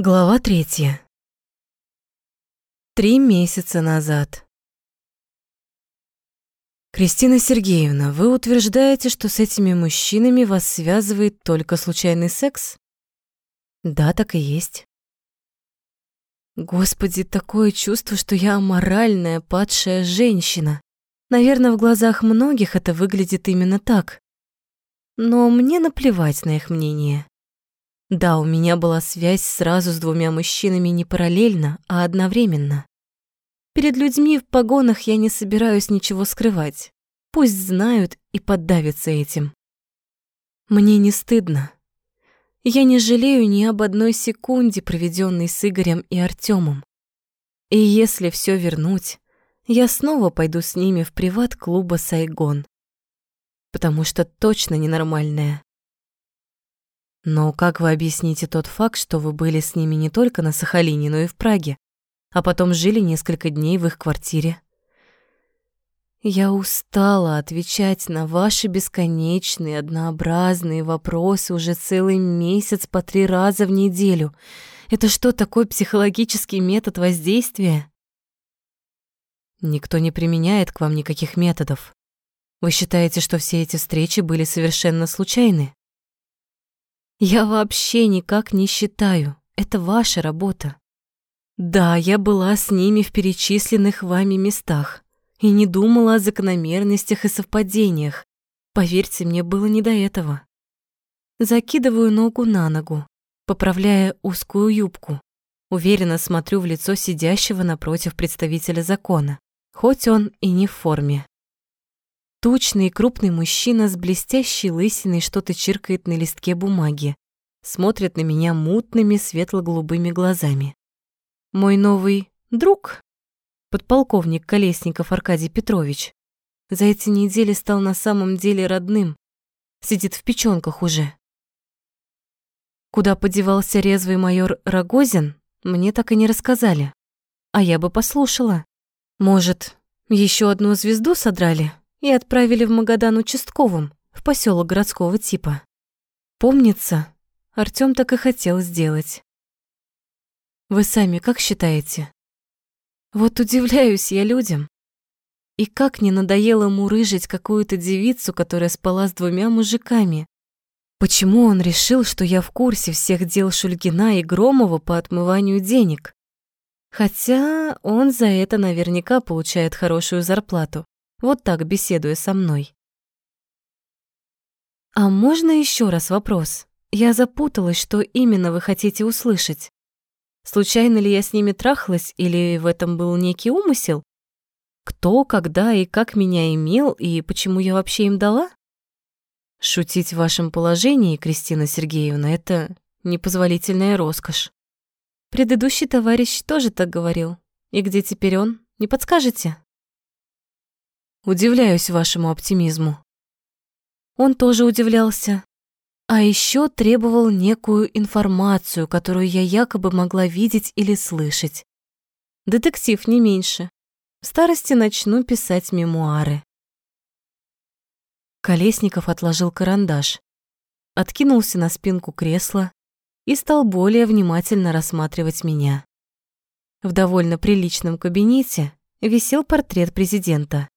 Глава третья. Три месяца назад. Кристина Сергеевна, вы утверждаете, что с этими мужчинами вас связывает только случайный секс? Да, так и есть. Господи, такое чувство, что я аморальная, падшая женщина. Наверное, в глазах многих это выглядит именно так. Но мне наплевать на их мнение. Да, у меня была связь сразу с двумя мужчинами не параллельно, а одновременно. Перед людьми в погонах я не собираюсь ничего скрывать. Пусть знают и поддавятся этим. Мне не стыдно. Я не жалею ни об одной секунде, проведенной с Игорем и Артемом. И если все вернуть, я снова пойду с ними в приват-клуба «Сайгон». Потому что точно ненормальная. Но как вы объясните тот факт, что вы были с ними не только на Сахалине, но и в Праге, а потом жили несколько дней в их квартире? Я устала отвечать на ваши бесконечные, однообразные вопросы уже целый месяц по три раза в неделю. Это что, такой психологический метод воздействия? Никто не применяет к вам никаких методов. Вы считаете, что все эти встречи были совершенно случайны? Я вообще никак не считаю. Это ваша работа. Да, я была с ними в перечисленных вами местах и не думала о закономерностях и совпадениях. Поверьте, мне было не до этого. Закидываю ногу на ногу, поправляя узкую юбку. Уверенно смотрю в лицо сидящего напротив представителя закона, хоть он и не в форме. Тучный крупный мужчина с блестящей лысиной что-то чиркает на листке бумаги. Смотрит на меня мутными светло-голубыми глазами. Мой новый друг, подполковник Колесников Аркадий Петрович, за эти недели стал на самом деле родным. Сидит в печёнках уже. Куда подевался резвый майор Рогозин, мне так и не рассказали. А я бы послушала. Может, еще одну звезду содрали? И отправили в Магадан участковым, в поселок городского типа. Помнится, Артём так и хотел сделать. Вы сами как считаете? Вот удивляюсь я людям. И как не надоело мурыжить какую-то девицу, которая спала с двумя мужиками. Почему он решил, что я в курсе всех дел Шульгина и Громова по отмыванию денег? Хотя он за это наверняка получает хорошую зарплату вот так беседуя со мной. А можно еще раз вопрос? Я запуталась, что именно вы хотите услышать. Случайно ли я с ними трахалась или в этом был некий умысел? Кто, когда и как меня имел и почему я вообще им дала? Шутить в вашем положении, Кристина Сергеевна, это непозволительная роскошь. Предыдущий товарищ тоже так говорил. И где теперь он? Не подскажете? Удивляюсь вашему оптимизму. Он тоже удивлялся. А еще требовал некую информацию, которую я якобы могла видеть или слышать. Детектив не меньше. В старости начну писать мемуары. Колесников отложил карандаш, откинулся на спинку кресла и стал более внимательно рассматривать меня. В довольно приличном кабинете висел портрет президента.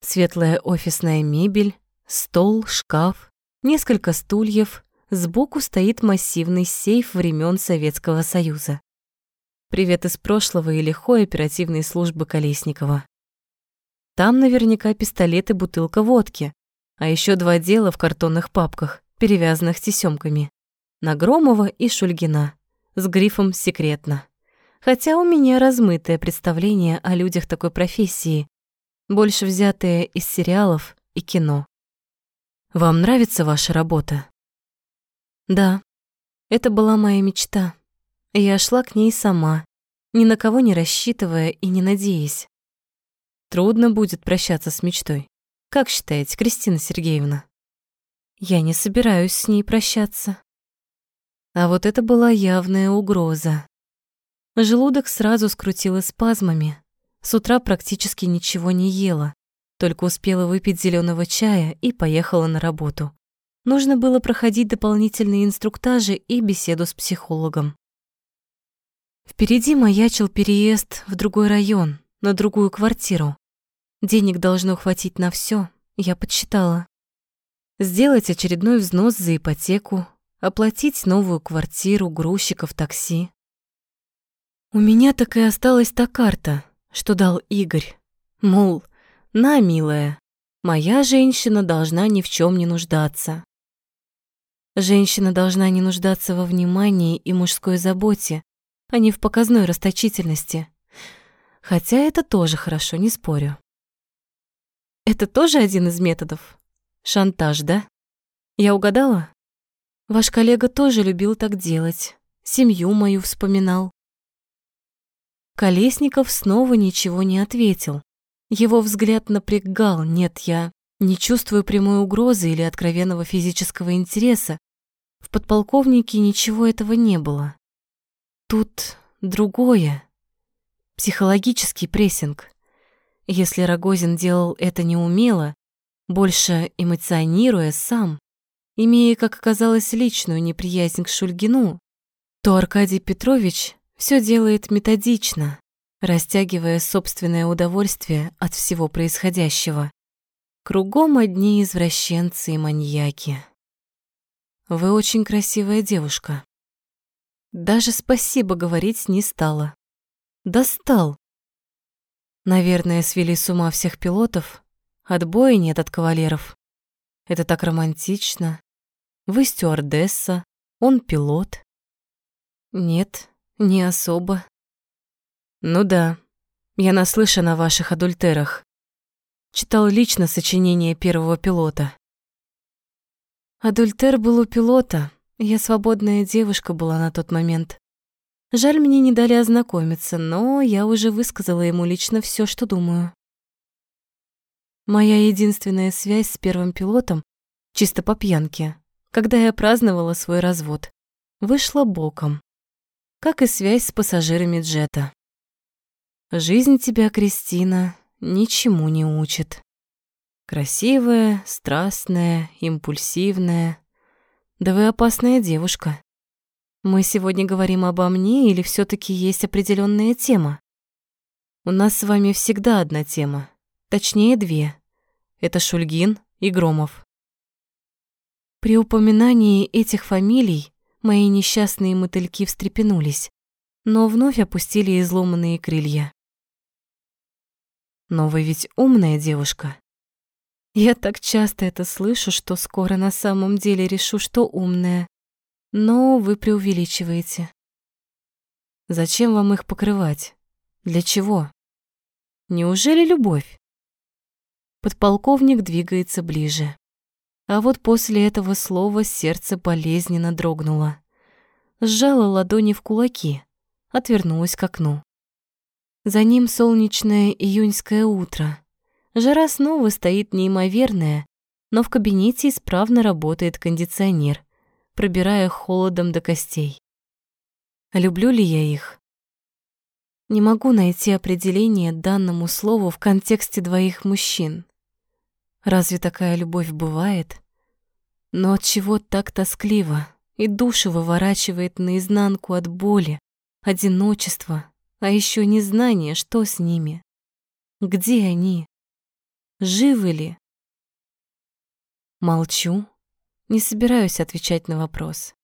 Светлая офисная мебель, стол, шкаф, несколько стульев, сбоку стоит массивный сейф времен Советского Союза. Привет из прошлого и лихой оперативной службы Колесникова. Там наверняка пистолет и бутылка водки, а еще два дела в картонных папках, перевязанных тесёмками. На Громова и Шульгина, с грифом «Секретно». Хотя у меня размытое представление о людях такой профессии, больше взятые из сериалов и кино. Вам нравится ваша работа? Да, это была моя мечта. Я шла к ней сама, ни на кого не рассчитывая и не надеясь. Трудно будет прощаться с мечтой. Как считаете, Кристина Сергеевна? Я не собираюсь с ней прощаться. А вот это была явная угроза. Желудок сразу скрутило спазмами, с утра практически ничего не ела, только успела выпить зеленого чая и поехала на работу. Нужно было проходить дополнительные инструктажи и беседу с психологом. Впереди маячил переезд в другой район, на другую квартиру. Денег должно хватить на все, я подсчитала. Сделать очередной взнос за ипотеку, оплатить новую квартиру, грузчиков, такси. У меня так и осталась та карта, что дал Игорь. Мол, на, милая, моя женщина должна ни в чем не нуждаться. Женщина должна не нуждаться во внимании и мужской заботе, а не в показной расточительности. Хотя это тоже хорошо, не спорю. Это тоже один из методов? Шантаж, да? Я угадала? Ваш коллега тоже любил так делать, семью мою вспоминал. Колесников снова ничего не ответил. Его взгляд напрягал, нет, я не чувствую прямой угрозы или откровенного физического интереса. В подполковнике ничего этого не было. Тут другое. Психологический прессинг. Если Рогозин делал это неумело, больше эмоционируя сам, имея, как оказалось, личную неприязнь к Шульгину, то Аркадий Петрович все делает методично, растягивая собственное удовольствие от всего происходящего. Кругом одни извращенцы и маньяки. Вы очень красивая девушка. Даже спасибо говорить не стала. Достал. Наверное, свели с ума всех пилотов. Отбоя нет от кавалеров. Это так романтично. Вы стюардесса, он пилот. Нет, не особо. Ну да, я наслышан о ваших адультерах. Читал лично сочинение первого пилота. Адультер был у пилота, я свободная девушка была на тот момент. Жаль, мне не дали ознакомиться, но я уже высказала ему лично все, что думаю. Моя единственная связь с первым пилотом, чисто по пьянке, когда я праздновала свой развод, вышла боком, как и связь с пассажирами джета. Жизнь тебя, Кристина, ничему не учит. Красивая, страстная, импульсивная, да вы опасная девушка. Мы сегодня говорим обо мне или все таки есть определенная тема? У нас с вами всегда одна тема, точнее две. Это Шульгин и Громов. При упоминании этих фамилий мои несчастные мотыльки встрепенулись, но вновь опустили изломанные крылья. Но вы ведь умная девушка. Я так часто это слышу, что скоро на самом деле решу, что умная. Но вы преувеличиваете. Зачем вам их покрывать? Для чего? Неужели любовь? Подполковник двигается ближе. А вот после этого слова сердце болезненно дрогнуло. Сжала ладони в кулаки, отвернулась к окну. За ним солнечное июньское утро. Жара снова стоит неимоверная, но в кабинете исправно работает кондиционер, пробирая холодом до костей. Люблю ли я их? Не могу найти определение данному слову в контексте двоих мужчин. Разве такая любовь бывает? Но от чего так тоскливо и душу выворачивает наизнанку от боли, одиночества, а еще незнание, что с ними. Где они? Живы ли? Молчу, не собираюсь отвечать на вопрос.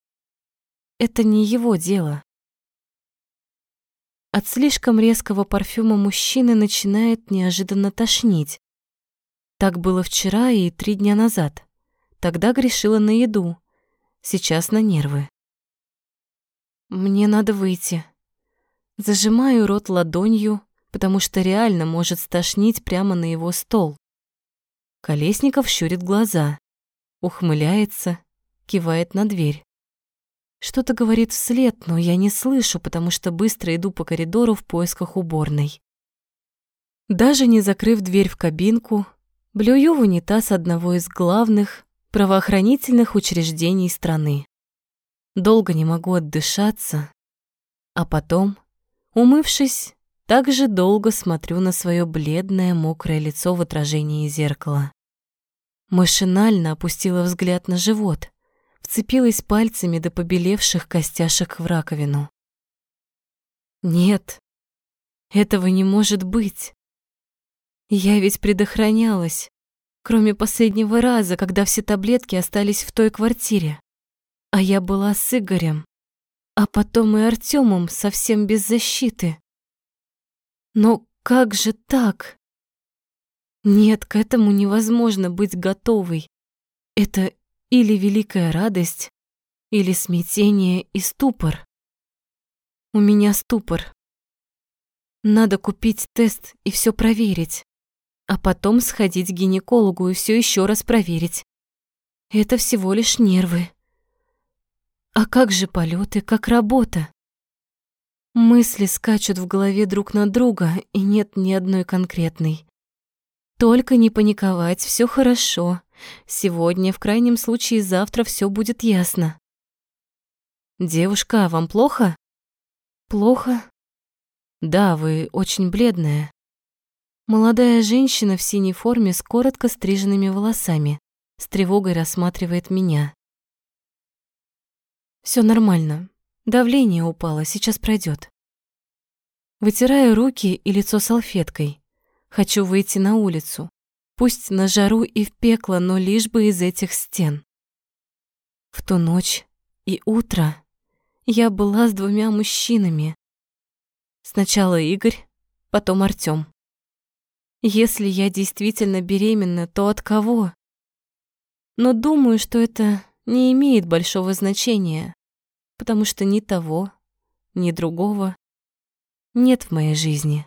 Это не его дело. От слишком резкого парфюма мужчины начинает неожиданно тошнить. Так было вчера и три дня назад. Тогда грешила на еду, сейчас на нервы. Мне надо выйти. Зажимаю рот ладонью, потому что реально может стошнить прямо на его стол. Колесников щурит глаза, ухмыляется, кивает на дверь. Что-то говорит вслед, но я не слышу, потому что быстро иду по коридору в поисках уборной. Даже не закрыв дверь в кабинку, блюю в унитаз одного из главных правоохранительных учреждений страны. Долго не могу отдышаться, а потом, умывшись, также долго смотрю на свое бледное, мокрое лицо в отражении зеркала. Машинально опустила взгляд на живот, вцепилась пальцами до побелевших костяшек в раковину. Нет, этого не может быть. Я ведь предохранялась, кроме последнего раза, когда все таблетки остались в той квартире. А я была с Игорем, а потом и Артемом совсем без защиты. Но как же так? Нет, к этому невозможно быть готовой. Это или великая радость, или смятение и ступор. У меня ступор. Надо купить тест и все проверить, а потом сходить к гинекологу и все еще раз проверить. Это всего лишь нервы. А как же полеты, как работа? Мысли скачут в голове друг на друга, и нет ни одной конкретной. Только не паниковать, все хорошо. Сегодня, в крайнем случае, завтра все будет ясно. Девушка, вам плохо? Плохо? Да, вы очень бледная. Молодая женщина в синей форме с коротко стриженными волосами с тревогой рассматривает меня. Все нормально. Давление упало, сейчас пройдет. Вытираю руки и лицо салфеткой. Хочу выйти на улицу. Пусть на жару и в пекло, но лишь бы из этих стен. В ту ночь и утро я была с двумя мужчинами. Сначала Игорь, потом Артём. Если я действительно беременна, то от кого? Но думаю, что это не имеет большого значения, потому что ни того, ни другого нет в моей жизни.